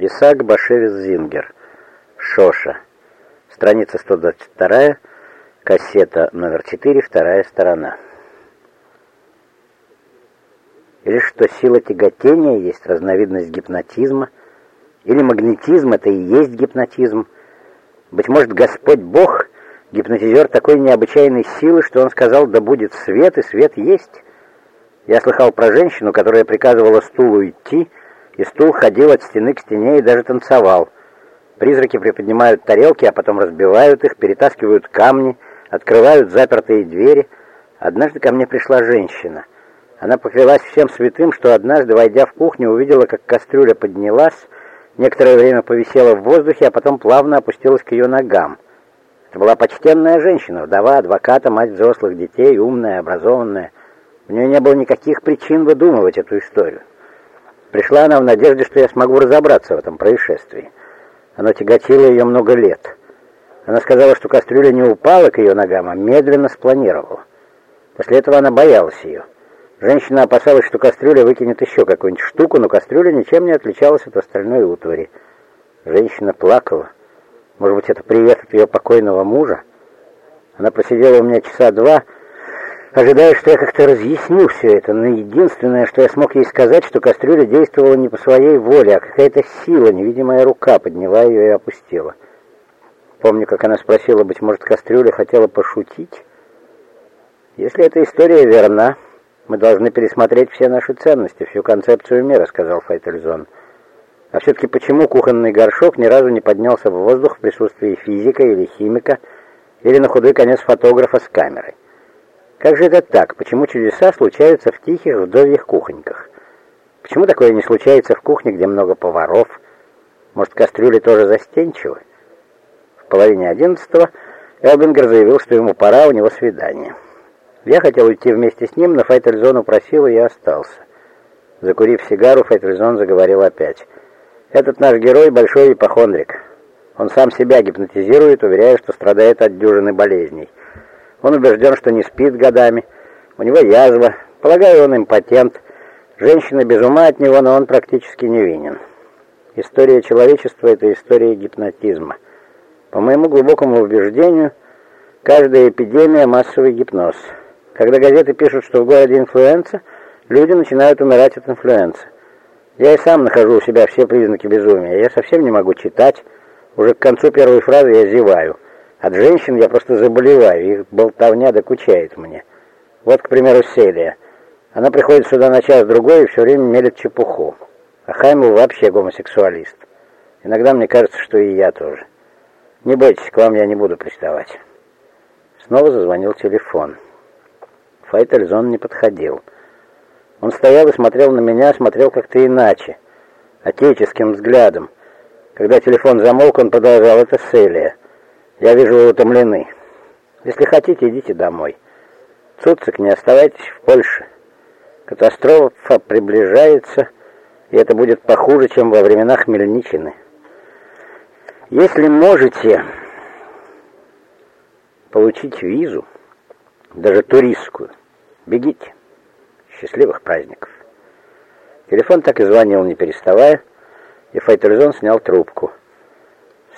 Исаак Башевец Зингер. Шоша. Страница 122, кассета номер 4, вторая сторона. Или что сила тяготения есть разновидность гипнотизма, или магнетизм это и есть гипнотизм. Быть может, Господь Бог гипнотизер такой необычайной силы, что он сказал, да будет свет, и свет есть. Я слыхал про женщину, которая приказывала стулу идти, и стул ходил от стены к стене и даже танцевал. Призраки приподнимают тарелки, а потом разбивают их, перетаскивают камни, открывают запертые двери. Однажды ко мне пришла женщина. Она поклялась всем святым, что однажды, войдя в кухню, увидела, как кастрюля поднялась, некоторое время повисела в воздухе, а потом плавно опустилась к ее ногам. Это была почтенная женщина, вдова адвоката, мать взрослых детей, умная, образованная. У нее не было никаких причин выдумывать эту историю. Пришла она в надежде, что я смогу разобраться в этом происшествии. Оно тяготило ее много лет. Она сказала, что кастрюля не упала к ее ногам, а медленно спланировала. После этого она боялась ее. Женщина опасалась, что кастрюля выкинет еще какую-нибудь штуку, но кастрюля ничем не отличалась от остальной утвари. Женщина плакала. Может быть, это привет от ее покойного мужа? Она просидела у меня часа два, ожидая, что я как-то разъясню все это, но единственное, что я смог ей сказать, что кастрюля действовала не по своей воле, а какая-то сила, невидимая рука подняла ее и опустила. Помню, как она спросила, быть может, кастрюля хотела пошутить. Если эта история верна, мы должны пересмотреть все наши ценности, всю концепцию мира, сказал Файтельзон. А все-таки почему кухонный горшок ни разу не поднялся в воздух в присутствии физика или химика, или на худой конец фотографа с камерой? Как же это так? Почему чудеса случаются в тихих вдовьих кухоньках? Почему такое не случается в кухне, где много поваров? Может, кастрюли тоже застенчивы? В половине одиннадцатого Элбингер заявил, что ему пора, у него свидание. Я хотел уйти вместе с ним, но Файтельзон упросил, и я остался. Закурив сигару, Файтельзон заговорил опять. «Этот наш герой — большой ипохондрик. Он сам себя гипнотизирует, уверяя, что страдает от дюжины болезней. Он убежден, что не спит годами. У него язва. Полагаю, он импотент. Женщина без ума от него, но он практически невинен. История человечества — это история гипнотизма. По моему глубокому убеждению, каждая эпидемия — массовый гипноз. Когда газеты пишут, что в городе инфлюенса, люди начинают умирать от инфлюенса. Я и сам нахожу у себя все признаки безумия. Я совсем не могу читать. Уже к концу первой фразы я зеваю — от женщин я просто заболеваю, их болтовня докучает мне. Вот, к примеру, Селия. Она приходит сюда на час-другой и все время мелет чепуху. А Хаймл вообще гомосексуалист. Иногда мне кажется, что и я тоже. Не бойтесь, к вам я не буду приставать. Снова зазвонил телефон. Файтельзон не подходил. Он стоял и смотрел на меня, смотрел как-то иначе, отеческим взглядом. Когда телефон замолк, он продолжал, это Селия. Я вижу, вы утомлены. Если хотите, идите домой. Цуцик, не оставайтесь в Польше. Катастрофа приближается, и это будет похуже, чем во времена Хмельничины. Если можете получить визу, даже туристскую, бегите. Счастливых праздников. Телефон так и звонил, не переставая, и Файтельзон снял трубку.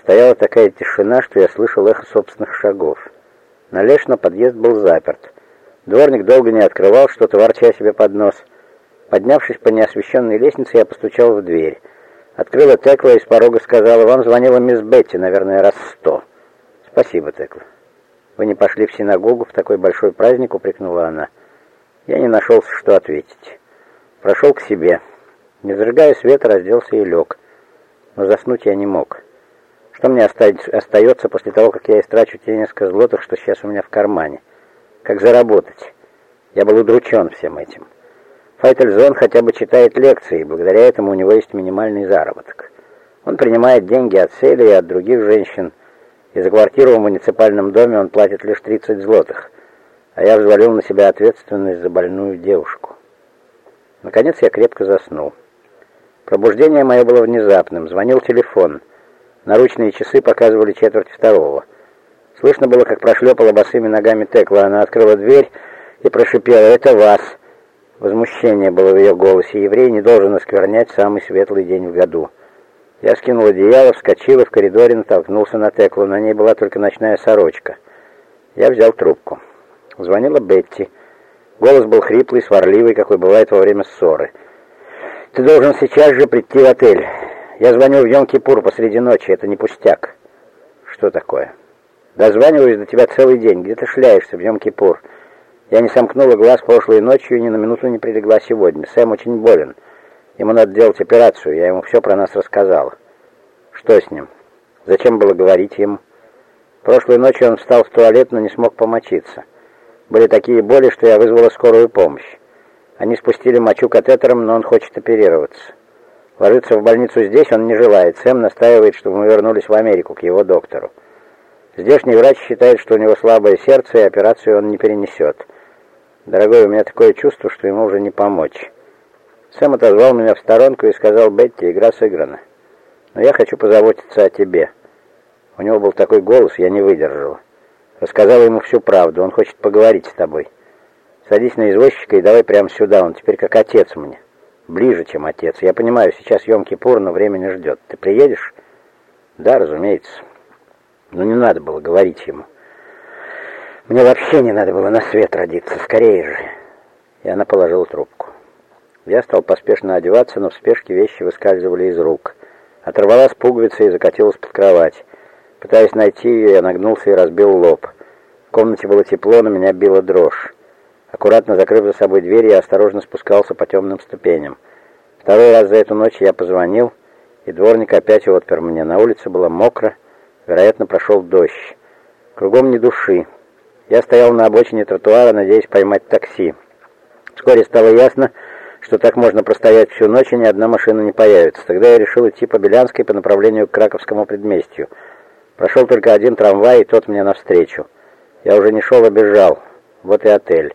Стояла такая тишина, что я слышал эхо собственных шагов. Належно подъезд был заперт. Дворник долго не открывал, что-то ворча себе под нос. Поднявшись по неосвещенной лестнице, я постучал в дверь. Открыла Текла и с порога сказала, «Вам звонила мисс Бетти, наверное, раз сто». «Спасибо, Текла». «Вы не пошли в синагогу в такой большой праздник?» — упрекнула она. Я не нашелся, что ответить. Прошел к себе. Не зажигая света, разделся и лег. Но заснуть я не мог. Что мне остается после того, как я истрачу те несколько злотых, что сейчас у меня в кармане? Как заработать? Я был удручен всем этим. Файтельзон хотя бы читает лекции, и благодаря этому у него есть минимальный заработок. Он принимает деньги от Сели и от других женщин, и за квартиру в муниципальном доме он платит лишь 30 злотых, а я взвалил на себя ответственность за больную девушку. Наконец я крепко заснул. Пробуждение мое было внезапным. Звонил телефон. Наручные часы показывали четверть второго. Слышно было, как прошлепала босыми ногами Текла. Она открыла дверь и прошипела «Это вас!». Возмущение было в ее голосе. Еврей не должен осквернять самый светлый день в году. Я скинул одеяло, вскочил и в коридоре натолкнулся на Теклу. На ней была только ночная сорочка. Я взял трубку. Звонила Бетти. Голос был хриплый, сварливый, какой бывает во время ссоры. «Ты должен сейчас же прийти в отель. Я звоню в Йом-Кипур посреди ночи, это не пустяк». «Что такое?» «Дозваниваюсь до тебя целый день. Где ты шляешься в Йом-Кипур?» Я не сомкнула глаз прошлой ночью и ни на минуту не прилегла сегодня. Сэм очень болен. Ему надо делать операцию. Я ему все про нас рассказала. Что с ним? Зачем было говорить ему? Прошлой ночью он встал в туалет, но не смог помочиться. Были такие боли, что я вызвала скорую помощь. Они спустили мочу катетером, но он хочет оперироваться. Ложиться в больницу здесь он не желает. Сэм настаивает, чтобы мы вернулись в Америку, к его доктору. Здешний врач считает, что у него слабое сердце, и операцию он не перенесет. Дорогой, у меня такое чувство, что ему уже не помочь. Сэм отозвал меня в сторонку и сказал, Бетти, игра сыграна. Но я хочу позаботиться о тебе. У него был такой голос, я не выдержала. Рассказала ему всю правду, он хочет поговорить с тобой. Садись на извозчика и давай прямо сюда, он теперь как отец мне. Ближе, чем отец. Я понимаю, сейчас Йом-Кипур, но время не ждет. Ты приедешь? Да, разумеется. Но не надо было говорить ему. Мне вообще не надо было на свет родиться, скорее же. И она положила трубку. Я стал поспешно одеваться, но в спешке вещи выскальзывали из рук. Оторвалась пуговица и закатилась под кровать. Пытаясь найти ее, я нагнулся и разбил лоб. В комнате было тепло, но меня била дрожь. Аккуратно закрыв за собой дверь, я осторожно спускался по темным ступеням. Второй раз за эту ночь я позвонил, и дворник опять отпер мне. На улице было мокро, вероятно, прошел дождь. Кругом ни души. Я стоял на обочине тротуара, надеясь поймать такси. Вскоре стало ясно, что так можно простоять всю ночь, и ни одна машина не появится. Тогда я решил идти по Белянской по направлению к Краковскому предместью. Прошел только один трамвай, и тот мне навстречу. Я уже не шел, а бежал. Вот и отель.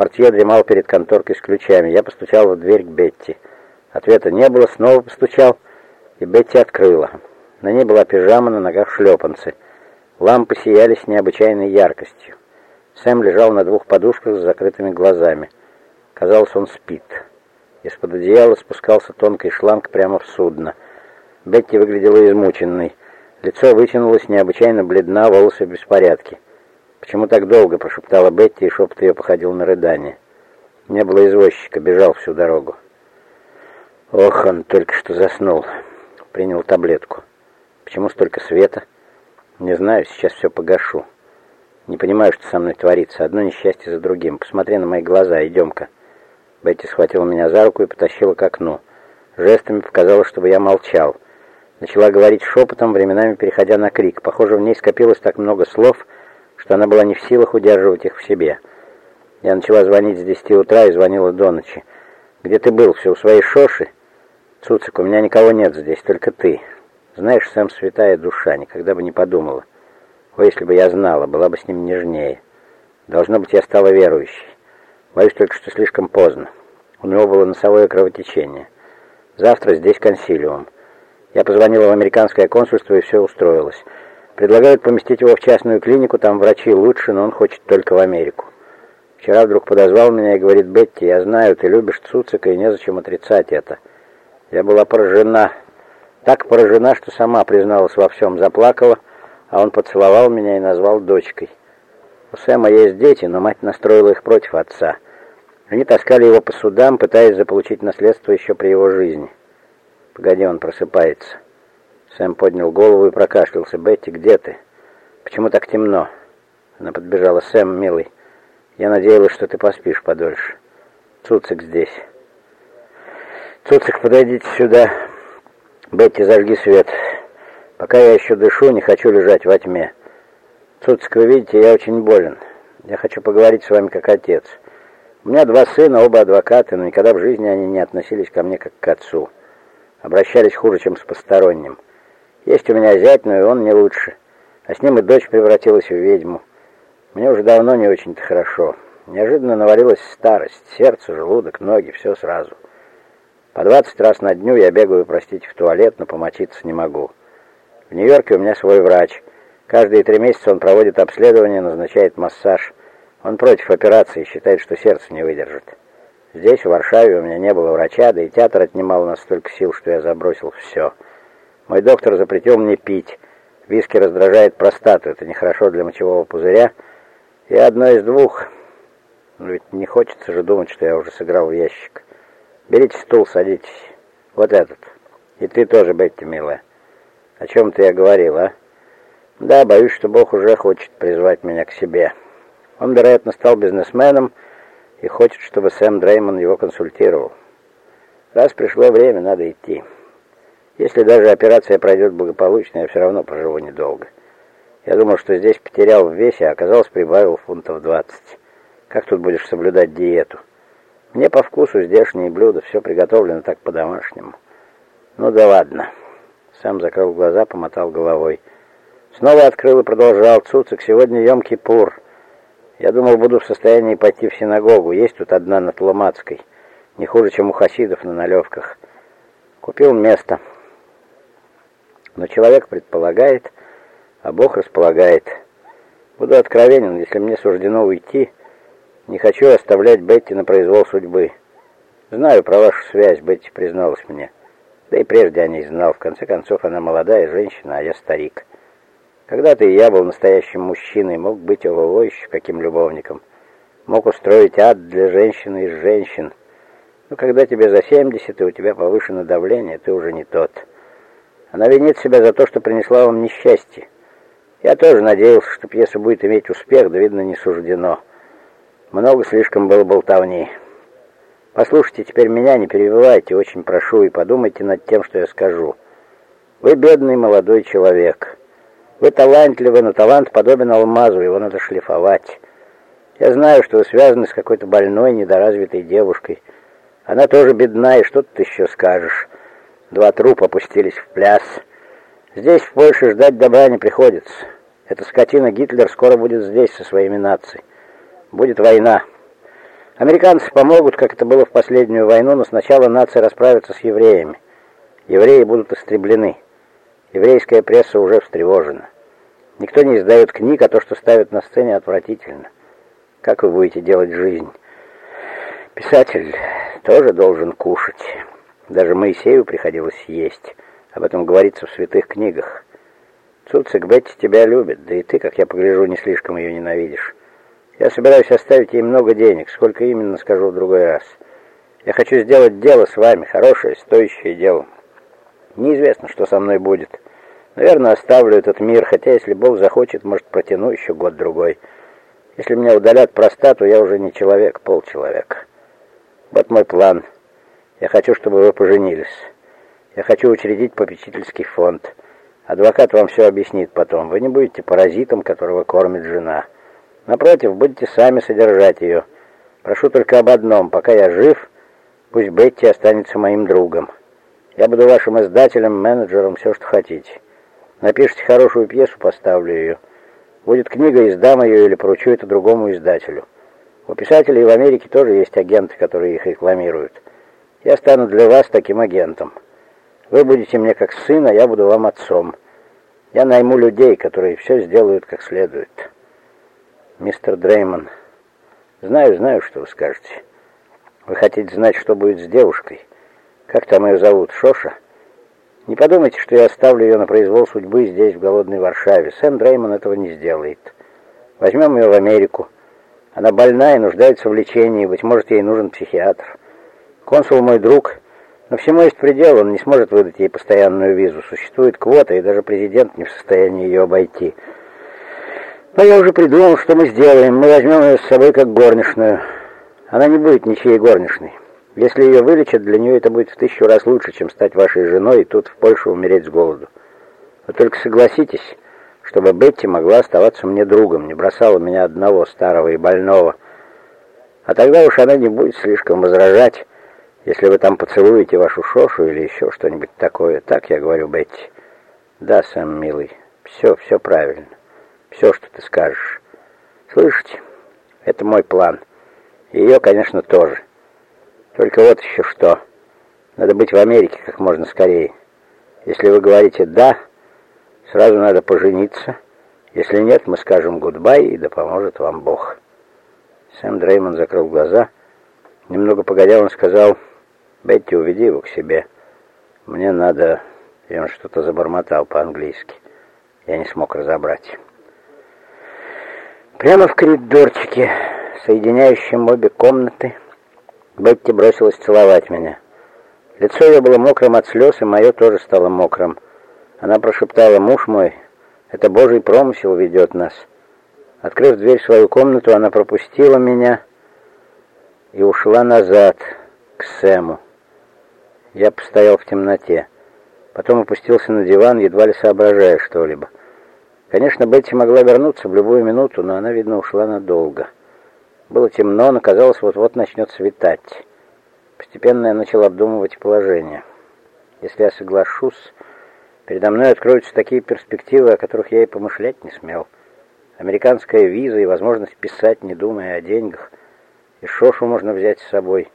Портье дремал перед конторкой с ключами. Я постучал в дверь к Бетти. Ответа не было, снова постучал, и Бетти открыла. На ней была пижама, на ногах шлепанцы. Лампы сияли с необычайной яркостью. Сэм лежал на двух подушках с закрытыми глазами. Казалось, он спит. Из-под одеяла спускался тонкий шланг прямо в судно. Бетти выглядела измученной. Лицо вытянулось, необычайно бледна, волосы в беспорядке. «Почему так долго?» — прошептала Бетти, и шепот ее походил на рыдание. Не было извозчика, бежал всю дорогу. Ох, он только что заснул. Принял таблетку. Почему столько света? Не знаю, сейчас все погашу. Не понимаю, что со мной творится. Одно несчастье за другим. Посмотри на мои глаза, идем-ка. Бетти схватила меня за руку и потащила к окну. Жестами показала, чтобы я молчал. Начала говорить шепотом, временами переходя на крик. Похоже, в ней скопилось так много слов, что она была не в силах удерживать их в себе. Я начала звонить с десяти утра и звонила до ночи. «Где ты был? Все у своей шоши?» «Цуцик, у меня никого нет здесь, только ты. Знаешь, сам святая душа, никогда бы не подумала. О, если бы я знала, была бы с ним нежнее. Должно быть, я стала верующей. Боюсь только, что слишком поздно. У него было носовое кровотечение. Завтра здесь консилиум. Я позвонила в американское консульство, и все устроилось. Предлагают поместить его в частную клинику, там врачи лучше, но он хочет только в Америку. Вчера вдруг подозвал меня и говорит, Бетти, я знаю, ты любишь Цуцика, и незачем отрицать это. Я была поражена, так поражена, что сама призналась во всем, заплакала, а он поцеловал меня и назвал дочкой. У Сэма есть дети, но мать настроила их против отца. Они таскали его по судам, пытаясь заполучить наследство еще при его жизни. Погоди, он просыпается. Сэм поднял голову и прокашлялся. «Бетти, где ты? Почему так темно?» Она подбежала. «Сэм, милый, я надеялась, что ты поспишь подольше. Цуцик здесь». «Цуцик, подойдите сюда. Бетти, зажги свет. Пока я еще дышу, не хочу лежать во тьме». Цуцик, вы видите, я очень болен. Я хочу поговорить с вами как отец. У меня два сына, оба адвокаты, но никогда в жизни они не относились ко мне как к отцу. Обращались хуже, чем с посторонним. Есть у меня зять, но и он не лучше. А с ним и дочь превратилась в ведьму. Мне уже давно не очень-то хорошо. Неожиданно навалилась старость, сердце, желудок, ноги, все сразу. По двадцать раз на дню я бегаю, простите, в туалет, но помочиться не могу. В Нью-Йорке у меня свой врач — Каждые три месяца он проводит обследование, назначает массаж. Он против операции, считает, что сердце не выдержит. Здесь, в Варшаве, у меня не было врача, да и театр отнимал у нас столько сил, что я забросил все. Мой доктор запретил мне пить. Виски раздражает простату, это нехорошо для мочевого пузыря. И одно из двух. Но ведь не хочется же думать, что я уже сыграл в ящик. Берите стул, садитесь. Вот этот. И ты тоже, Бетти, милая. О чем-то я говорил, а? Да, боюсь, что Бог уже хочет призвать меня к себе. Он, вероятно, стал бизнесменом и хочет, чтобы Сэм Дреймон его консультировал. Раз пришло время, надо идти. Если даже операция пройдет благополучно, я все равно проживу недолго. Я думал, что здесь потерял в весе, а оказалось, прибавил фунтов 20. Как тут будешь соблюдать диету? Мне по вкусу здешние блюда, все приготовлено так по-домашнему. Ну да ладно. Сам закрыл глаза, помотал головой. Снова открыл и продолжал. Цуцик, сегодня Йом-Кипур. Я думал, буду в состоянии пойти в синагогу. Есть тут одна на Тлумацкой. Не хуже, чем у хасидов на налевках. Купил место. Но человек предполагает, а Бог располагает. Буду откровенен, если мне суждено уйти, не хочу оставлять Бетти на произвол судьбы. Знаю про вашу связь, Бетти призналась мне. Да и прежде о ней знал. В конце концов, она молодая женщина, а я старик. Когда-то и я был настоящим мужчиной, мог быть ого еще каким любовником. Мог устроить ад для женщины из женщин. Но когда тебе за 70 и у тебя повышено давление, ты уже не тот. Она винит себя за то, что принесла вам несчастье. Я тоже надеялся, что пьеса будет иметь успех, да, видно, не суждено. Много слишком было болтовни. Послушайте теперь меня, не перебивайте, очень прошу, и подумайте над тем, что я скажу. Вы бедный молодой человек. Вы талантливый, но талант подобен алмазу, его надо шлифовать. Я знаю, что вы связаны с какой-то больной, недоразвитой девушкой. Она тоже бедна, и что ты еще скажешь? Два трупа опустились в пляс. Здесь, в Польше, ждать добра не приходится. Эта скотина Гитлер скоро будет здесь со своими нацией. Будет война. Американцы помогут, как это было в последнюю войну, но сначала нация расправится с евреями. Евреи будут истреблены. Еврейская пресса уже встревожена. Никто не издает книг, а то, что ставят на сцене, отвратительно. Как вы будете делать жизнь? Писатель тоже должен кушать. Даже Моисею приходилось есть. Об этом говорится в святых книгах. Цуцик Бетти тебя любит, да и ты, как я погляжу, не слишком ее ненавидишь. Я собираюсь оставить ей много денег, сколько именно, скажу в другой раз. Я хочу сделать дело с вами, хорошее, стоящее дело. Неизвестно, что со мной будет. Наверное, оставлю этот мир, хотя, если Бог захочет, может, протяну еще год-другой. Если меня удалят простату, я уже не человек, полчеловек. Вот мой план — я хочу, чтобы вы поженились. Я хочу учредить попечительский фонд. Адвокат вам все объяснит потом. Вы не будете паразитом, которого кормит жена. Напротив, будете сами содержать ее. Прошу только об одном. Пока я жив, пусть Бетти останется моим другом. Я буду вашим издателем, менеджером, все, что хотите. Напишите хорошую пьесу, поставлю ее. Будет книга, издам ее или поручу это другому издателю. У писателей в Америке тоже есть агенты, которые их рекламируют. Я стану для вас таким агентом. Вы будете мне как сын, а я буду вам отцом. Я найму людей, которые все сделают как следует. Мистер Дреймон, знаю, знаю, что вы скажете. Вы хотите знать, что будет с девушкой? Как там ее зовут? Шоша? Не подумайте, что я оставлю ее на произвол судьбы здесь, в голодной Варшаве. Сэм Дреймон этого не сделает. Возьмем ее в Америку. Она больна и нуждается в лечении, быть может, ей нужен психиатр. Консул мой друг, но всему есть предел, он не сможет выдать ей постоянную визу. Существует квота, и даже президент не в состоянии ее обойти. Но я уже придумал, что мы сделаем. Мы возьмем ее с собой как горничную. Она не будет ничьей горничной. Если ее вылечат, для нее это будет в тысячу раз лучше, чем стать вашей женой и тут в Польше умереть с голоду. Вы только согласитесь, чтобы Бетти могла оставаться мне другом, не бросала меня одного, старого и больного. А тогда уж она не будет слишком возражать, если вы там поцелуете вашу Шошу или еще что-нибудь такое, так я говорю, Бетти. Да, Сэм, милый, все, все правильно. Все, что ты скажешь. Слышите? Это мой план. Ее, конечно, тоже. Только вот еще что. Надо быть в Америке как можно скорее. Если вы говорите «да», сразу надо пожениться. Если нет, мы скажем «гудбай» и да поможет вам Бог. Сэм Дреймон закрыл глаза. Немного погодя он сказал Бетти, уведи его к себе. Мне надо... И он что-то забормотал по-английски. Я не смог разобрать. Прямо в коридорчике, соединяющем обе комнаты, Бетти бросилась целовать меня. Лицо ее было мокрым от слез, и мое тоже стало мокрым. Она прошептала, «Муж мой, это Божий промысел ведет нас». Открыв дверь в свою комнату, она пропустила меня и ушла назад, к Сэму. Я постоял в темноте. Потом опустился на диван, едва ли соображая что-либо. Конечно, Бетти могла вернуться в любую минуту, но она, видно, ушла надолго. Было темно, но казалось, вот-вот начнет светать. Постепенно я начал обдумывать положение. Если я соглашусь, передо мной откроются такие перспективы, о которых я и помышлять не смел. Американская виза и возможность писать, не думая о деньгах. И Шошу можно взять с собой.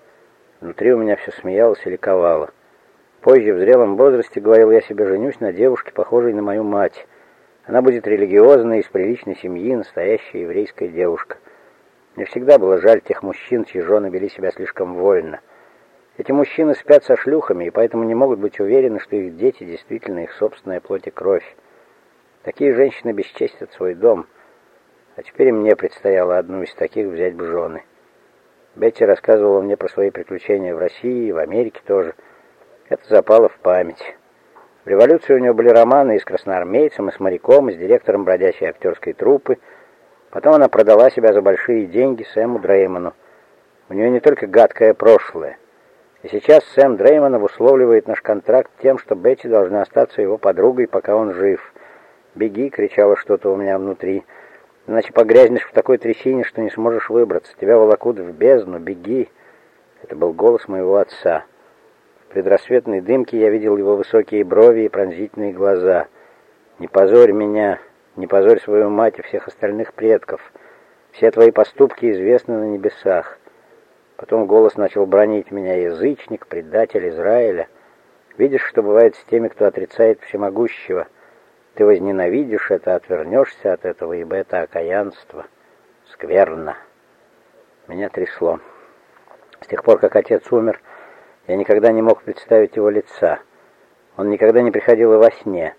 Внутри у меня все смеялось и ликовало. Позже, в зрелом возрасте, говорил я себе, женюсь на девушке, похожей на мою мать. Она будет религиозной, из приличной семьи, настоящая еврейская девушка. Мне всегда было жаль тех мужчин, чьи жены вели себя слишком вольно. Эти мужчины спят со шлюхами, и поэтому не могут быть уверены, что их дети действительно их собственная плоть и кровь. Такие женщины бесчестят свой дом. А теперь мне предстояло одну из таких взять в жены. Бетти рассказывала мне про свои приключения в России и в Америке тоже. Это запало в память. В революции у нее были романы и с красноармейцем, и с моряком, и с директором бродячей актерской труппы. Потом она продала себя за большие деньги Сэму Дрейману. У нее не только гадкое прошлое. И сейчас Сэм Дрейман обусловливает наш контракт тем, что Бетти должна остаться его подругой, пока он жив. «Беги!» — кричало что-то у меня внутри. «Иначе погрязнешь в такой трясине, что не сможешь выбраться. Тебя волокут в бездну. Беги!» Это был голос моего отца. В предрассветной дымке я видел его высокие брови и пронзительные глаза. «Не позорь меня, не позорь свою мать и всех остальных предков. Все твои поступки известны на небесах». Потом голос начал бронить меня язычник, предатель Израиля. Видишь, что бывает с теми, кто отрицает всемогущего. Ты возненавидишь это, отвернешься от этого, ибо это окаянство. Скверно. Меня трясло. С тех пор, как отец умер, я никогда не мог представить его лица. Он никогда не приходил и во сне.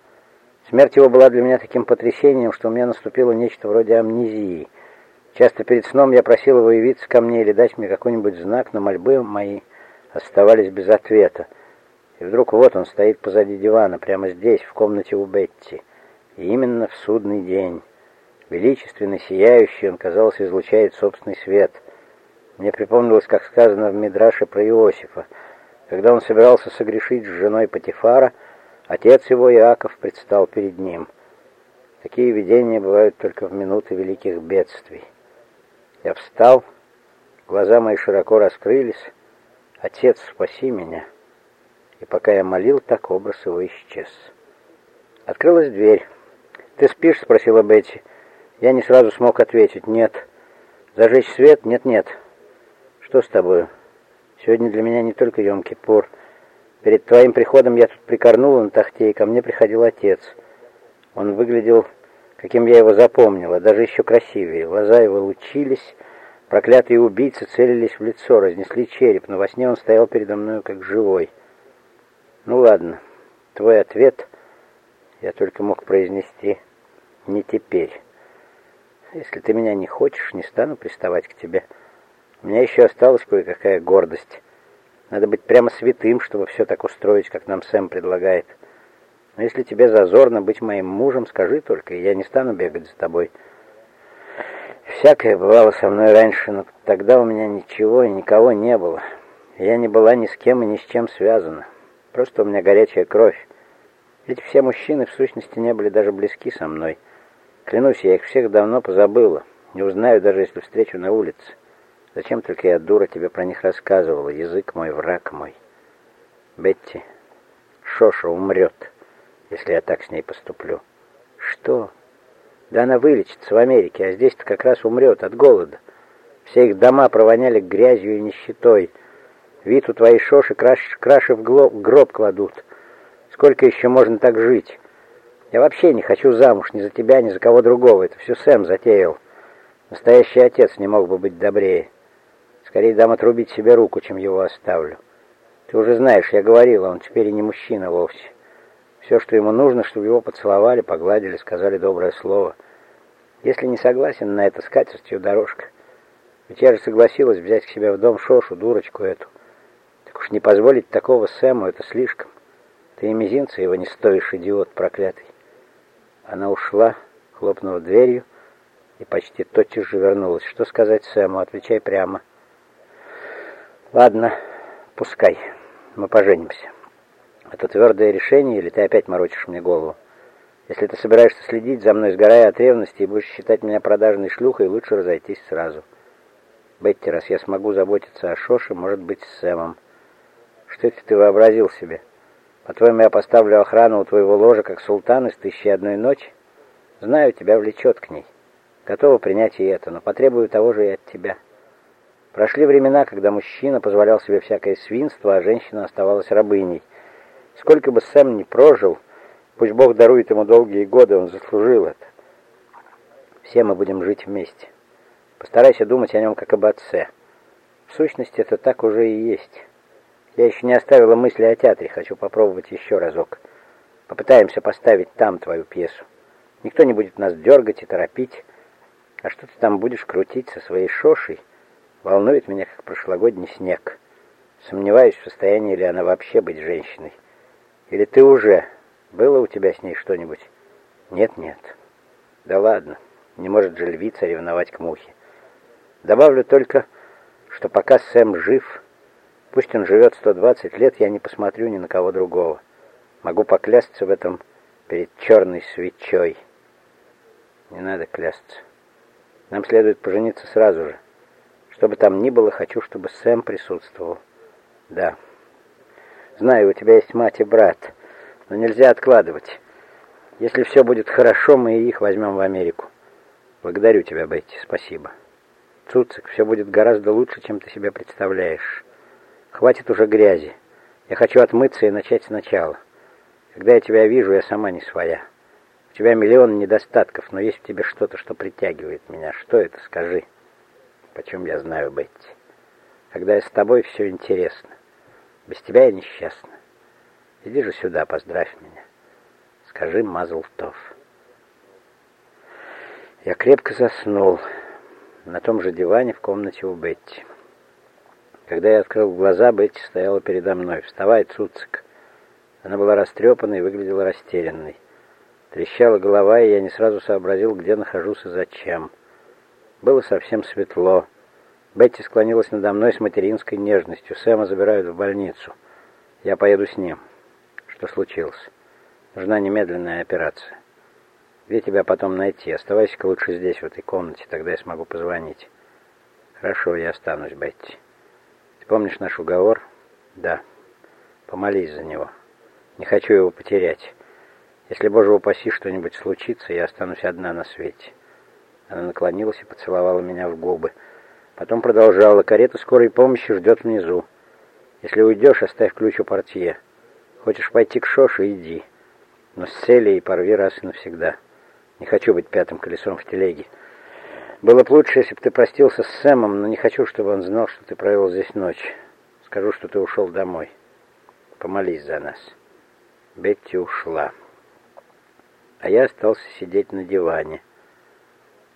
Смерть его была для меня таким потрясением, что у меня наступило нечто вроде амнезии — Часто перед сном я просил его явиться ко мне или дать мне какой-нибудь знак, но мольбы мои оставались без ответа. И вдруг вот он стоит позади дивана, прямо здесь, в комнате у Бетти. И именно в судный день. Величественный, сияющий, он, казалось, излучает собственный свет. Мне припомнилось, как сказано в Мидраше про Иосифа. Когда он собирался согрешить с женой Патифара, отец его, Иаков, предстал перед ним. Такие видения бывают только в минуты великих бедствий. Я встал, глаза мои широко раскрылись. «Отец, спаси меня!» И пока я молил, так образ его исчез. Открылась дверь. «Ты спишь?» — спросила Бетти. Я не сразу смог ответить. «Нет». «Зажечь свет?» «Нет-нет». «Что с тобой? Сегодня для меня не только Йом-Кипур. Перед твоим приходом я тут прикорнула на тахте, и ко мне приходил отец. Он выглядел каким я его запомнила, даже еще красивее. Глаза его лучились, проклятые убийцы целились в лицо, разнесли череп, но во сне он стоял передо мной как живой. Ну ладно, твой ответ я только мог произнести не теперь. Если ты меня не хочешь, не стану приставать к тебе. У меня еще осталась кое-какая гордость. Надо быть прямо святым, чтобы все так устроить, как нам Сэм предлагает. Но если тебе зазорно быть моим мужем, скажи только, и я не стану бегать за тобой. Всякое бывало со мной раньше, но тогда у меня ничего и никого не было. Я не была ни с кем и ни с чем связана. Просто у меня горячая кровь. Ведь все мужчины в сущности не были даже близки со мной. Клянусь, я их всех давно позабыла. Не узнаю, даже если встречу на улице. Зачем только я, дура, тебе про них рассказывала? Язык мой, враг мой. Бетти, Шоша умрет если я так с ней поступлю. Что? Да она вылечится в Америке, а здесь-то как раз умрет от голода. Все их дома провоняли грязью и нищетой. Вид у твоей шоши краши, краши в гроб кладут. Сколько еще можно так жить? Я вообще не хочу замуж ни за тебя, ни за кого другого. Это все Сэм затеял. Настоящий отец не мог бы быть добрее. Скорее дам отрубить себе руку, чем его оставлю. Ты уже знаешь, я говорила, он теперь и не мужчина вовсе. Все, что ему нужно, чтобы его поцеловали, погладили, сказали доброе слово. Если не согласен на это, скатертью дорожка. Ведь я же согласилась взять к себе в дом Шошу, дурочку эту. Так уж не позволить такого Сэму, это слишком. Ты и мизинца его не стоишь, идиот проклятый. Она ушла, хлопнула дверью и почти тотчас же вернулась. Что сказать Сэму? Отвечай прямо. Ладно, пускай. Мы поженимся. Это твердое решение, или ты опять морочишь мне голову? Если ты собираешься следить за мной, сгорая от ревности, и будешь считать меня продажной шлюхой, лучше разойтись сразу. Бетти, раз я смогу заботиться о Шоше, может быть, с Сэмом. Что это ты вообразил себе? По-твоему, я поставлю охрану у твоего ложа, как султан из «Тысячи одной ночи»? Знаю, тебя влечет к ней. Готова принять и это, но потребую того же и от тебя. Прошли времена, когда мужчина позволял себе всякое свинство, а женщина оставалась рабыней — Сколько бы Сэм ни прожил, пусть Бог дарует ему долгие годы, он заслужил это. Все мы будем жить вместе. Постарайся думать о нем как об отце. В сущности, это так уже и есть. Я еще не оставила мысли о театре, хочу попробовать еще разок. Попытаемся поставить там твою пьесу. Никто не будет нас дергать и торопить. А что ты там будешь крутить со своей шошей, волнует меня, как прошлогодний снег. Сомневаюсь, в состоянии ли она вообще быть женщиной. Или ты уже? Было у тебя с ней что-нибудь? Нет, нет. Да ладно, не может же львица ревновать к мухе. Добавлю только, что пока Сэм жив, пусть он живет 120 лет, я не посмотрю ни на кого другого. Могу поклясться в этом перед черной свечой. Не надо клясться. Нам следует пожениться сразу же. Что бы там ни было, хочу, чтобы Сэм присутствовал. Да. Знаю, у тебя есть мать и брат, но нельзя откладывать. Если все будет хорошо, мы их возьмем в Америку. Благодарю тебя, Бетти, спасибо. Цуцик, все будет гораздо лучше, чем ты себе представляешь. Хватит уже грязи. Я хочу отмыться и начать сначала. Когда я тебя вижу, я сама не своя. У тебя миллион недостатков, но есть в тебе что-то, что притягивает меня. Что это, скажи? Почем я знаю, Бетти? Когда я с тобой, все интересно. Без тебя я несчастна. Иди же сюда, поздравь меня. Скажи Мазлтов. Я крепко заснул на том же диване в комнате у Бетти. Когда я открыл глаза, Бетти стояла передо мной. «Вставай, Цуцик!» Она была растрепана и выглядела растерянной. Трещала голова, и я не сразу сообразил, где нахожусь и зачем. Было совсем светло. Бетти склонилась надо мной с материнской нежностью. Сэма забирают в больницу. Я поеду с ним. Что случилось? Нужна немедленная операция. Где тебя потом найти? Оставайся-ка лучше здесь, в этой комнате, тогда я смогу позвонить. Хорошо, я останусь, Бетти. Помнишь наш уговор? Да. Помолись за него. Не хочу его потерять. Если, Боже упаси, что-нибудь случится, я останусь одна на свете. Она наклонилась и поцеловала меня в губы. Потом продолжала. Карета скорой помощи ждет внизу. Если уйдешь, оставь ключ у портье. Хочешь пойти к Шоше, иди. Но с целей порви раз и навсегда. Не хочу быть пятым колесом в телеге. Было бы лучше, если бы ты простился с Сэмом, но не хочу, чтобы он знал, что ты провел здесь ночь. Скажу, что ты ушел домой. Помолись за нас. Бетти ушла. А я остался сидеть на диване.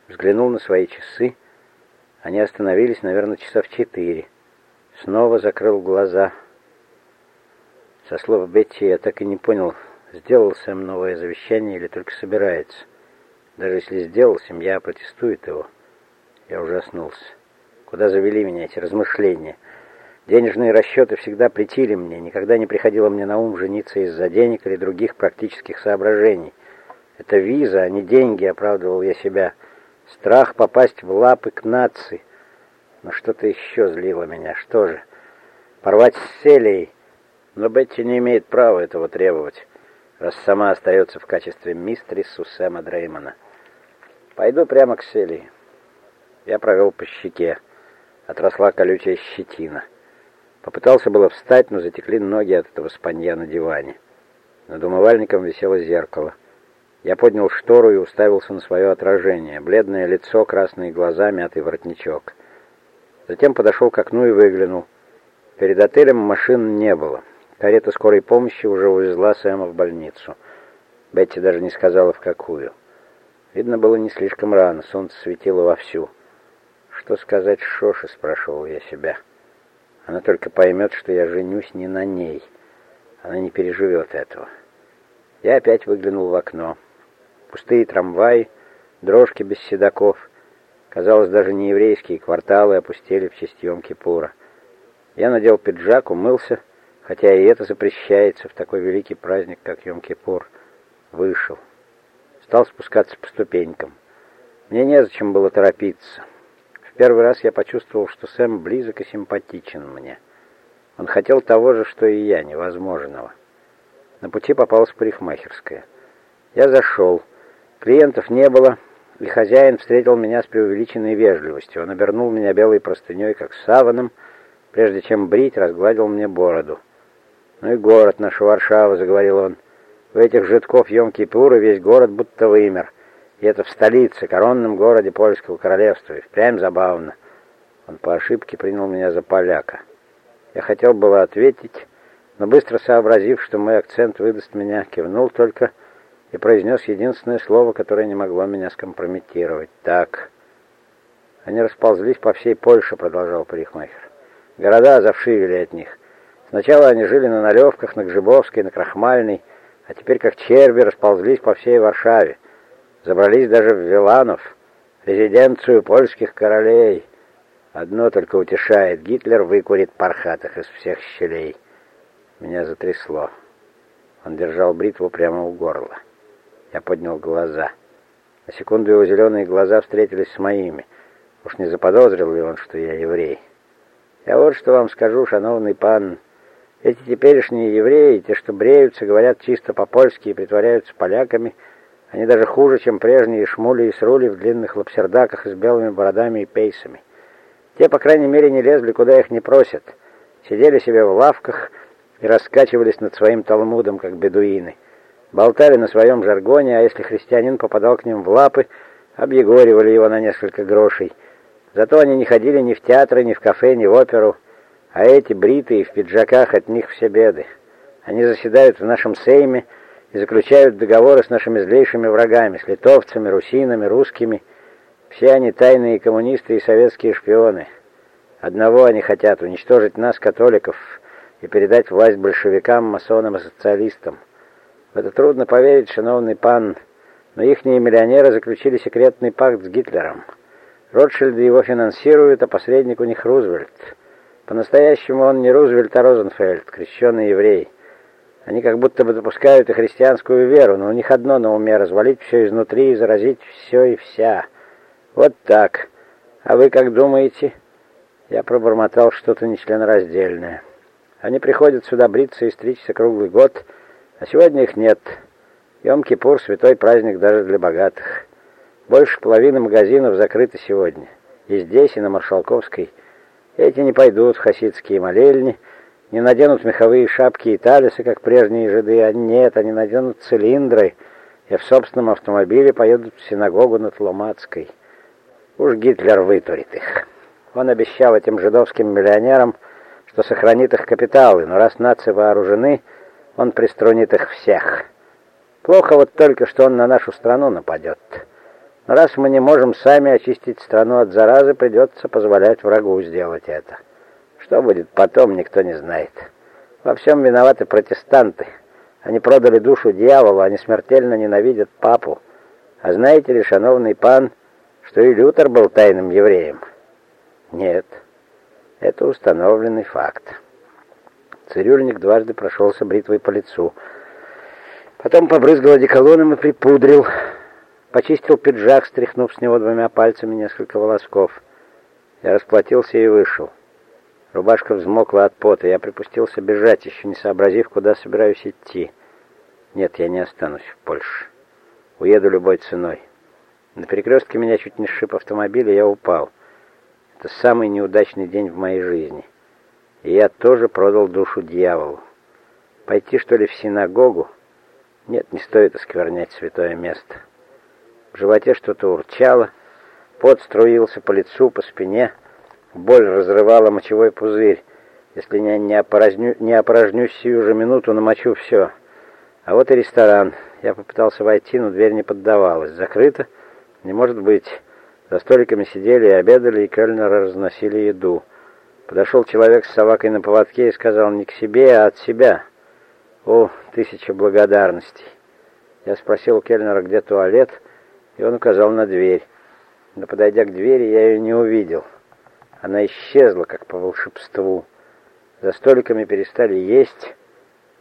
Взглянул на свои часы они остановились, наверное, часа в четыре. Снова закрыл глаза. Со слов Бетти я так и не понял, сделал Сэм новое завещание или только собирается. Даже если сделал, семья протестует его. Я ужаснулся. Куда завели меня эти размышления? Денежные расчеты всегда притили мне, никогда не приходило мне на ум жениться из-за денег или других практических соображений. Это виза, а не деньги, оправдывал я себя. Страх попасть в лапы к нации. Но что-то еще злило меня. Что же? Порвать с Селией? Но Бетти не имеет права этого требовать, раз сама остается в качестве мистрису Сэма Дреймона. Пойду прямо к Селии. Я провел по щеке. Отросла колючая щетина. Попытался было встать, но затекли ноги от этого спанья на диване. Над умывальником висело зеркало. Я поднял штору и уставился на свое отражение. Бледное лицо, красные глаза, мятый воротничок. Затем подошел к окну и выглянул. Перед отелем машин не было. Карета скорой помощи уже увезла Сэма в больницу. Бетти даже не сказала, в какую. Видно, было не слишком рано, солнце светило вовсю. Что сказать Шоше, спрашивал я себя. Она только поймет, что я женюсь не на ней. Она не переживет этого. Я опять выглянул в окно. Пустые трамваи, дрожки без седаков. Казалось, даже не еврейские кварталы опустели в честь Йом-Кипура. Я надел пиджак, умылся, хотя и это запрещается в такой великий праздник, как Йом-Кипур. Вышел. Стал спускаться по ступенькам. Мне незачем было торопиться. В первый раз я почувствовал, что Сэм близок и симпатичен мне. Он хотел того же, что и я, невозможного. На пути попалась парикмахерская. Я зашел. Клиентов не было, и хозяин встретил меня с преувеличенной вежливостью. Он обернул меня белой простыней, как саваном, прежде чем брить, разгладил мне бороду. «Ну и город наш Варшава», — заговорил он. «У этих житков Йом-Кипура весь город будто вымер. И это в столице, коронном городе Польского королевства. И впрямь забавно». Он по ошибке принял меня за поляка. Я хотел было ответить, но быстро сообразив, что мой акцент выдаст меня, кивнул только и произнес единственное слово, которое не могло меня скомпрометировать. «Так». Они расползлись по всей Польше, продолжал парикмахер. Города завшивели от них. Сначала они жили на Налевках, на Гжибовской, на Крахмальной, а теперь как черви расползлись по всей Варшаве. Забрались даже в Виланов, резиденцию польских королей. Одно только утешает, Гитлер выкурит пархатых из всех щелей. Меня затрясло. Он держал бритву прямо у горла. Я поднял глаза. На секунду его зеленые глаза встретились с моими. Уж не заподозрил ли он, что я еврей? Я вот что вам скажу, шановный пан... Эти теперешние евреи, те, что бреются, говорят чисто по-польски и притворяются поляками, они даже хуже, чем прежние шмули и срули в длинных лапсердаках с белыми бородами и пейсами. Те, по крайней мере, не лезли, куда их не просят. Сидели себе в лавках и раскачивались над своим талмудом, как бедуины. Болтали на своем жаргоне, а если христианин попадал к ним в лапы, объегоривали его на несколько грошей. Зато они не ходили ни в театры, ни в кафе, ни в оперу, а эти бритые в пиджаках от них все беды. Они заседают в нашем сейме и заключают договоры с нашими злейшими врагами, с литовцами, русинами, русскими. Все они тайные коммунисты и советские шпионы. Одного они хотят — уничтожить нас, католиков, и передать власть большевикам, масонам и социалистам. В это трудно поверить, шановный пан, но ихние миллионеры заключили секретный пакт с Гитлером. Ротшильды его финансируют, а посредник у них Рузвельт — по-настоящему он не Рузвельт, а Розенфельд, крещенный еврей. Они как будто бы допускают и христианскую веру, но у них одно на уме — развалить все изнутри и заразить все и вся. Вот так. А вы как думаете? Я пробормотал что-то нечленораздельное. Они приходят сюда бриться и стричься круглый год, а сегодня их нет. Йом-Кипур — святой праздник даже для богатых. Больше половины магазинов закрыты сегодня. И здесь, и на Маршалковской — эти не пойдут в хасидские молельни, не наденут меховые шапки и талисы, как прежние жиды, а нет, они наденут цилиндры и в собственном автомобиле поедут в синагогу над Ломацкой. Уж Гитлер вытурит их. Он обещал этим жидовским миллионерам, что сохранит их капиталы, но раз нации вооружены, он приструнит их всех. Плохо вот только, что он на нашу страну нападет. Раз мы не можем сами очистить страну от заразы, придется позволять врагу сделать это. Что будет потом, никто не знает. Во всем виноваты протестанты. Они продали душу дьяволу, они смертельно ненавидят папу. А знаете ли, шановный пан, что и Лютер был тайным евреем? Нет, это установленный факт. Цирюльник дважды прошелся бритвой по лицу. Потом побрызгал одеколоном и припудрил. Почистил пиджак, стряхнув с него двумя пальцами несколько волосков. Я расплатился и вышел. Рубашка взмокла от пота. Я припустился бежать, еще не сообразив, куда собираюсь идти. Нет, я не останусь в Польше. Уеду любой ценой. На перекрестке меня чуть не сшиб автомобиль, и я упал. Это самый неудачный день в моей жизни. И я тоже продал душу дьяволу. Пойти, что ли, в синагогу? Нет, не стоит осквернять святое место. В животе что-то урчало, пот струился по лицу, по спине, боль разрывала мочевой пузырь. Если не, не, опоразню, не опорожнюсь сию же минуту, намочу все. А вот и ресторан. Я попытался войти, но дверь не поддавалась. Закрыто? Не может быть. За столиками сидели и обедали, и кельнеры разносили еду. Подошел человек с собакой на поводке и сказал не к себе, а от себя. О, тысяча благодарностей. Я спросил кельнера, где туалет, и он указал на дверь. Но подойдя к двери, я ее не увидел. Она исчезла, как по волшебству. За столиками перестали есть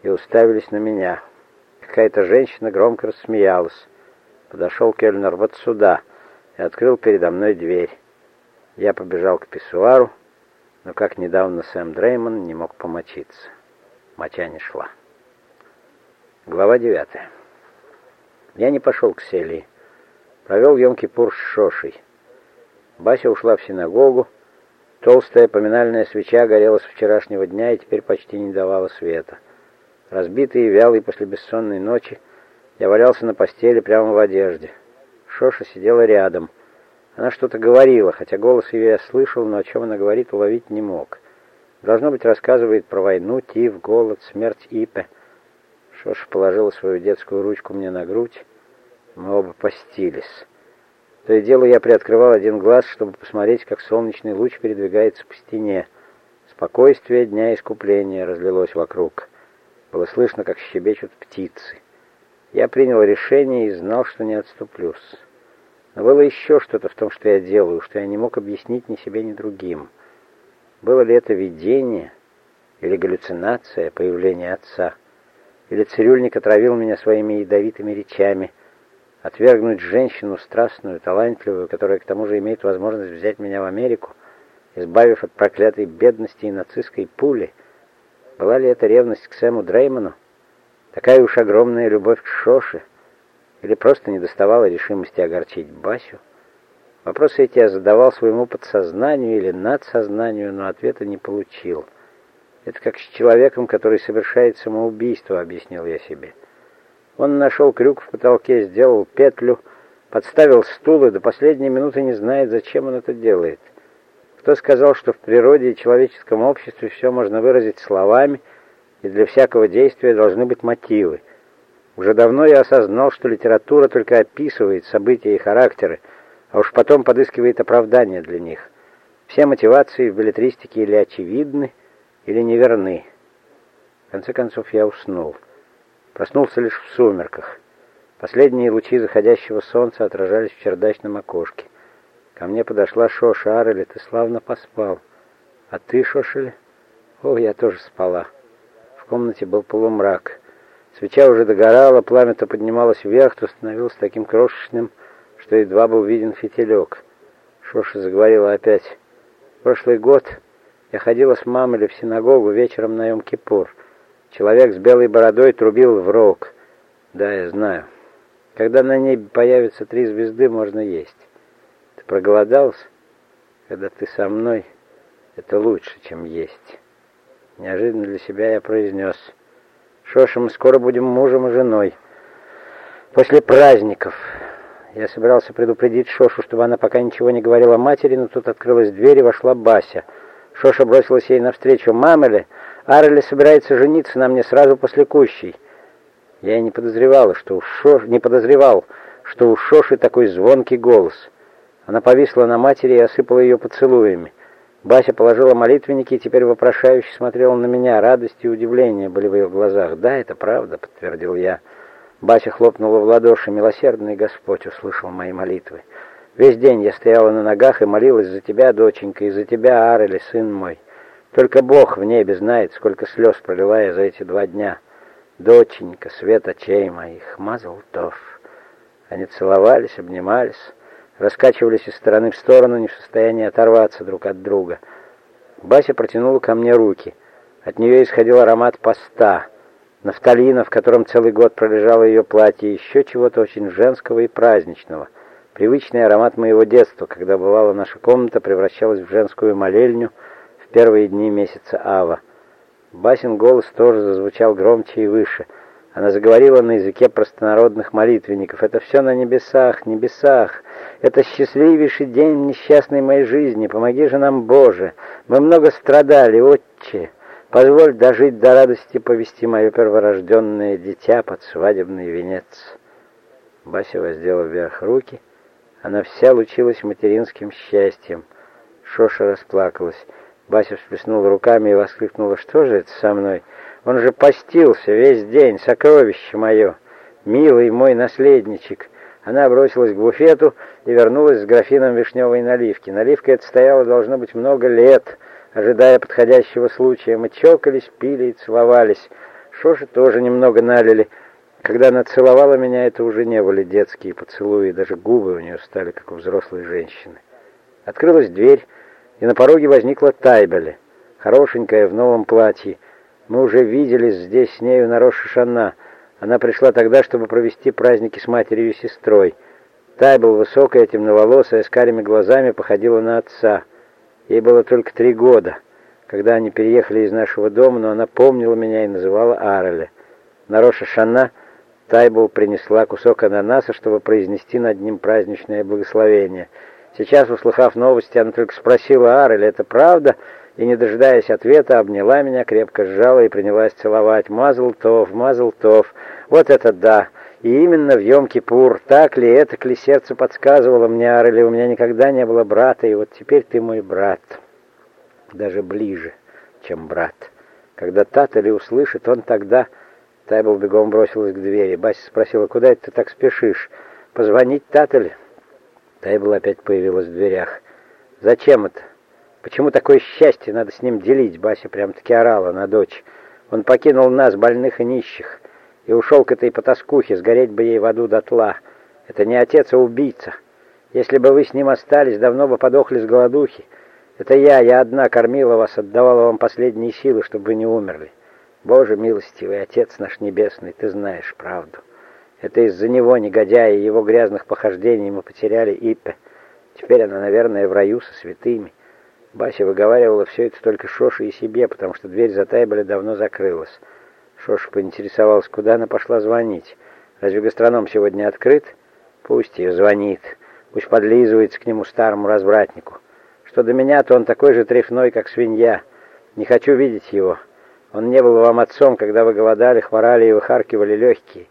и уставились на меня. Какая-то женщина громко рассмеялась. Подошел кельнер вот сюда и открыл передо мной дверь. Я побежал к писсуару, но, как недавно Сэм Дреймон, не мог помочиться. Моча не шла. Глава девятая. Я не пошел к Селии. Провел Йом-Кипур с Шошей. Бася ушла в синагогу. Толстая поминальная свеча горела с вчерашнего дня и теперь почти не давала света. Разбитый и вялый после бессонной ночи, я валялся на постели прямо в одежде. Шоша сидела рядом. Она что-то говорила, хотя голос ее я слышал, но о чем она говорит, уловить не мог. Должно быть, рассказывает про войну, тиф, голод, смерть Ипе — Шоша положила свою детскую ручку мне на грудь. Мы оба постились. То и дело я приоткрывал один глаз, чтобы посмотреть, как солнечный луч передвигается по стене. Спокойствие дня искупления разлилось вокруг. Было слышно, как щебечут птицы. Я принял решение и знал, что не отступлюсь. Но было еще что-то в том, что я делаю, что я не мог объяснить ни себе, ни другим. Было ли это видение или галлюцинация появления отца? Или цирюльник отравил меня своими ядовитыми речами. Отвергнуть женщину страстную, талантливую, которая к тому же имеет возможность взять меня в Америку, избавив от проклятой бедности и нацистской пули. Была ли это ревность к Сэму Дреймону? Такая уж огромная любовь к Шоше? Или просто не доставала решимости огорчить Басю? Вопросы эти я задавал своему подсознанию или надсознанию, но ответа не получил. Это как с человеком, который совершает самоубийство, объяснил я себе. Он нашел крюк в потолке, сделал петлю, подставил стул и до последней минуты не знает, зачем он это делает. Кто сказал, что в природе и человеческом обществе все можно выразить словами, и для всякого действия должны быть мотивы? Уже давно я осознал, что литература только описывает события и характеры, а уж потом подыскивает оправдания для них. Все мотивации в билетристике или очевидны, или неверны. В конце концов я уснул. Проснулся лишь в сумерках. Последние лучи заходящего солнца отражались в чердачном окошке. Ко мне подошла Шоша Арели, ты славно поспал. А ты, Шошель? О, я тоже спала. В комнате был полумрак. Свеча уже догорала, пламя то поднималось вверх, то становилось таким крошечным, что едва был виден фитилек. Шоша заговорила опять. Прошлый год я ходила с мамой в синагогу вечером на Йом-Кипур. Человек с белой бородой трубил в рог. Да, я знаю. Когда на небе появятся три звезды, можно есть. Ты проголодался? Когда ты со мной, это лучше, чем есть. Неожиданно для себя я произнес. Шоша, мы скоро будем мужем и женой. После праздников. Я собирался предупредить Шошу, чтобы она пока ничего не говорила матери, но тут открылась дверь и вошла Бася — Шоша бросилась ей навстречу. «Мамеле, Арели собирается жениться на мне сразу после кущей». Я и не подозревала, что у Шош... не подозревал, что у Шоши такой звонкий голос. Она повисла на матери и осыпала ее поцелуями. Бася положила молитвенники и теперь вопрошающе смотрела на меня. Радость и удивление были в ее глазах. «Да, это правда», — подтвердил я. Бася хлопнула в ладоши. «Милосердный Господь услышал мои молитвы». Весь день я стояла на ногах и молилась за тебя, доченька, и за тебя, Арели, сын мой. Только Бог в небе знает, сколько слез пролила я за эти два дня. Доченька, свет очей моих, мазал тов. Они целовались, обнимались, раскачивались из стороны в сторону, не в состоянии оторваться друг от друга. Бася протянула ко мне руки. От нее исходил аромат поста, нафталина, в котором целый год пролежало ее платье, еще чего-то очень женского и праздничного — Привычный аромат моего детства, когда бывала наша комната, превращалась в женскую молельню первые дни месяца Ава. Басин голос тоже зазвучал громче и выше. Она заговорила на языке простонародных молитвенников. «Это все на небесах, небесах. Это счастливейший день несчастной моей жизни. Помоги же нам, Боже. Мы много страдали, Отче. Позволь дожить до радости повести мое перворожденное дитя под свадебный венец». Бася воздела вверх руки. Она вся лучилась материнским счастьем. Шоша расплакалась. Бася всплеснула руками и воскликнула, «Что же это со мной? Он же постился весь день, сокровище мое, милый мой наследничек». Она бросилась к буфету и вернулась с графином вишневой наливки. Наливка эта стояла, должно быть, много лет, ожидая подходящего случая. Мы чокались, пили и целовались. Шоши тоже немного налили. Когда она целовала меня, это уже не были детские поцелуи, даже губы у нее стали, как у взрослой женщины. Открылась дверь, и на пороге возникла Тайбеле, хорошенькая в новом платье. Мы уже виделись здесь с нею на Рош-Шана. Она пришла тогда, чтобы провести праздники с матерью и сестрой. Тайбел, высокая, темноволосая, с карими глазами, походила на отца. Ей было только три года, когда они переехали из нашего дома, но она помнила меня и называла Ареля. На Роша-Шана Тайбл принесла кусок ананаса, чтобы произнести над ним праздничное благословение — Сейчас, услыхав новости, она только спросила Арель, это правда? И, не дожидаясь ответа, обняла меня, крепко сжала и принялась целовать. Мазл Тов, Мазл Тов. Вот это да! И именно в Йом-Кипур. Так ли, это ли сердце подсказывало мне, Арель, у меня никогда не было брата, и вот теперь ты мой брат. Даже ближе, чем брат. Когда Татали услышит, он тогда... Тайбл бегом бросилась к двери. Бася спросила, куда это ты так спешишь? Позвонить Татали? Тайбл опять появилась в дверях. «Зачем это? Почему такое счастье надо с ним делить?» Бася прям-таки орала на дочь. «Он покинул нас, больных и нищих, и ушел к этой потаскухе, сгореть бы ей в аду дотла. Это не отец, а убийца. Если бы вы с ним остались, давно бы подохли с голодухи. Это я, я одна кормила вас, отдавала вам последние силы, чтобы вы не умерли. Боже милостивый, Отец наш Небесный, ты знаешь правду». Это из-за него, негодяя, и его грязных похождений мы потеряли Иппе. Теперь она, наверное, в раю со святыми. Бася выговаривала все это только Шоше и себе, потому что дверь за Тайболя давно закрылась. Шоша поинтересовалась, куда она пошла звонить. Разве гастроном сегодня открыт? Пусть ее звонит. Пусть подлизывается к нему старому развратнику. Что до меня, то он такой же трефной, как свинья. Не хочу видеть его. Он не был вам отцом, когда вы голодали, хворали и выхаркивали легкие.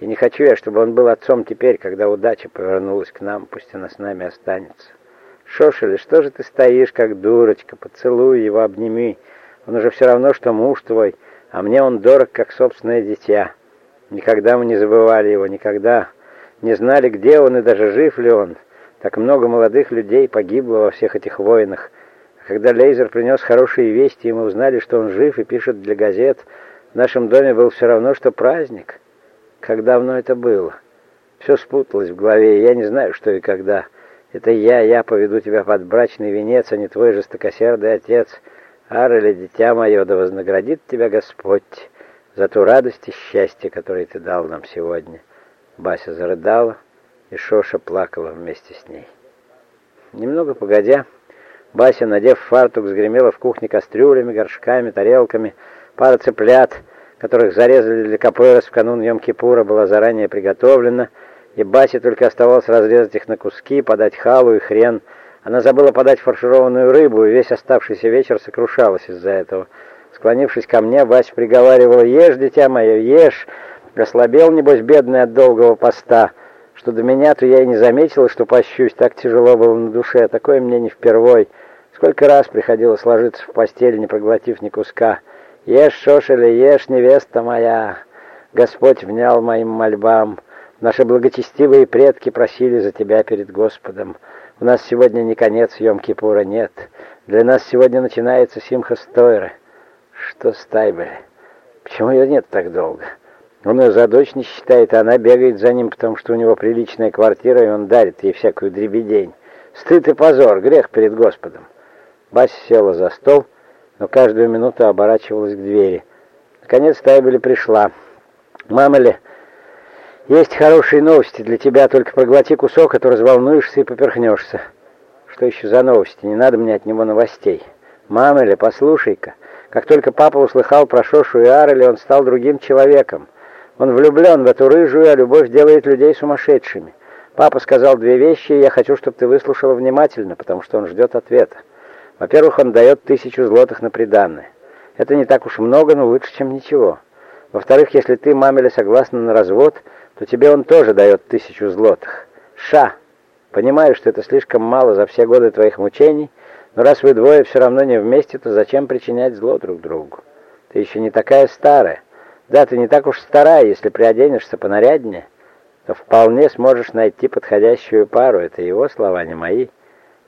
И не хочу я, чтобы он был отцом теперь, когда удача повернулась к нам, пусть она с нами останется. Шошели, что же ты стоишь, как дурочка? Поцелуй его, обними. Он уже все равно, что муж твой, а мне он дорог, как собственное дитя. Никогда мы не забывали его, никогда. Не знали, где он и даже жив ли он. Так много молодых людей погибло во всех этих войнах. А когда Лейзер принес хорошие вести, и мы узнали, что он жив и пишет для газет, в нашем доме был все равно, что праздник». Как давно это было? Все спуталось в голове, я не знаю, что и когда. Это я, я поведу тебя под брачный венец, а не твой жестокосердый отец. Арели, дитя мое, да вознаградит тебя Господь за ту радость и счастье, которое ты дал нам сегодня. Бася зарыдала, и Шоша плакала вместе с ней. Немного погодя, Бася, надев фартук, сгремела в кухне кастрюлями, горшками, тарелками, пара цыплят — которых зарезали для капойрос в канун Йом-Кипура, была заранее приготовлена, и Басе только оставалось разрезать их на куски, подать халу и хрен. Она забыла подать фаршированную рыбу, и весь оставшийся вечер сокрушалась из-за этого. Склонившись ко мне, Бася приговаривала, «Ешь, дитя мое, ешь!» Ослабел, небось, бедный от долгого поста. Что до меня, то я и не заметила, что пощусь. Так тяжело было на душе, такое мне не впервой. Сколько раз приходилось ложиться в постель, не проглотив ни куска. Ешь, Шошеля, ешь, невеста моя. Господь внял моим мольбам. Наши благочестивые предки просили за тебя перед Господом. У нас сегодня не конец Йом-Кипура, нет. Для нас сегодня начинается Симха Стойра. Что с Тайбель? Почему ее нет так долго? Он ее за дочь не считает, а она бегает за ним, потому что у него приличная квартира, и он дарит ей всякую дребедень. Стыд и позор, грех перед Господом. Бася села за стол но каждую минуту оборачивалась к двери. Наконец Тайбели пришла. «Мама есть хорошие новости для тебя, только проглоти кусок, а то разволнуешься и поперхнешься». «Что еще за новости? Не надо мне от него новостей». «Мама ли, послушай-ка, как только папа услыхал про Шошу и Арели, он стал другим человеком. Он влюблен в эту рыжую, а любовь делает людей сумасшедшими. Папа сказал две вещи, и я хочу, чтобы ты выслушала внимательно, потому что он ждет ответа. Во-первых, он дает тысячу злотых на приданное. Это не так уж много, но лучше, чем ничего. Во-вторых, если ты, мамеля, согласна на развод, то тебе он тоже дает тысячу злотых. Ша! Понимаю, что это слишком мало за все годы твоих мучений, но раз вы двое все равно не вместе, то зачем причинять зло друг другу? Ты еще не такая старая. Да, ты не так уж старая, если приоденешься понаряднее, то вполне сможешь найти подходящую пару. Это его слова, не мои.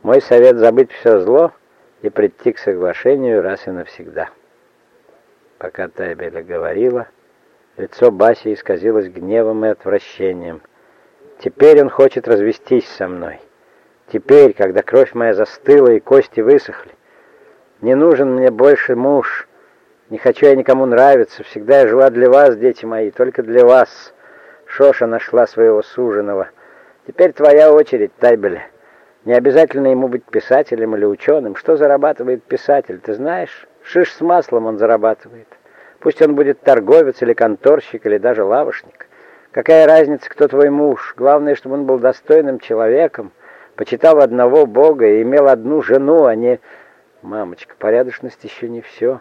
Мой совет — забыть все зло и прийти к соглашению раз и навсегда. Пока Тайбеля говорила, лицо Баси исказилось гневом и отвращением. Теперь он хочет развестись со мной. Теперь, когда кровь моя застыла и кости высохли. Не нужен мне больше муж. Не хочу я никому нравиться. Всегда я жила для вас, дети мои, только для вас. Шоша нашла своего суженого. Теперь твоя очередь, Тайбеля. Не обязательно ему быть писателем или ученым. Что зарабатывает писатель, ты знаешь? Шиш с маслом он зарабатывает. Пусть он будет торговец или конторщик, или даже лавошник. Какая разница, кто твой муж? Главное, чтобы он был достойным человеком, почитал одного Бога и имел одну жену, а не... Мамочка, порядочность еще не все.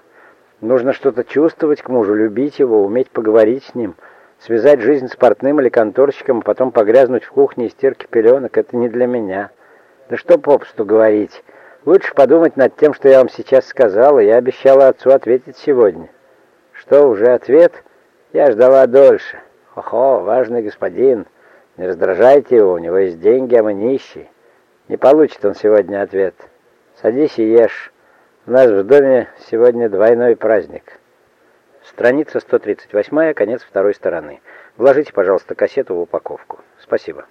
Нужно что-то чувствовать к мужу, любить его, уметь поговорить с ним, связать жизнь с портным или конторщиком, а потом погрязнуть в кухне и стирке пеленок. Это не для меня. Да что попусту говорить. Лучше подумать над тем, что я вам сейчас сказала. Я обещала отцу ответить сегодня. Что, уже ответ? Я ждала дольше. Хо-хо, важный господин. Не раздражайте его, у него есть деньги, а мы нищие. Не получит он сегодня ответ. Садись и ешь. У нас в доме сегодня двойной праздник. Страница 138, конец второй стороны. Вложите, пожалуйста, кассету в упаковку. Спасибо.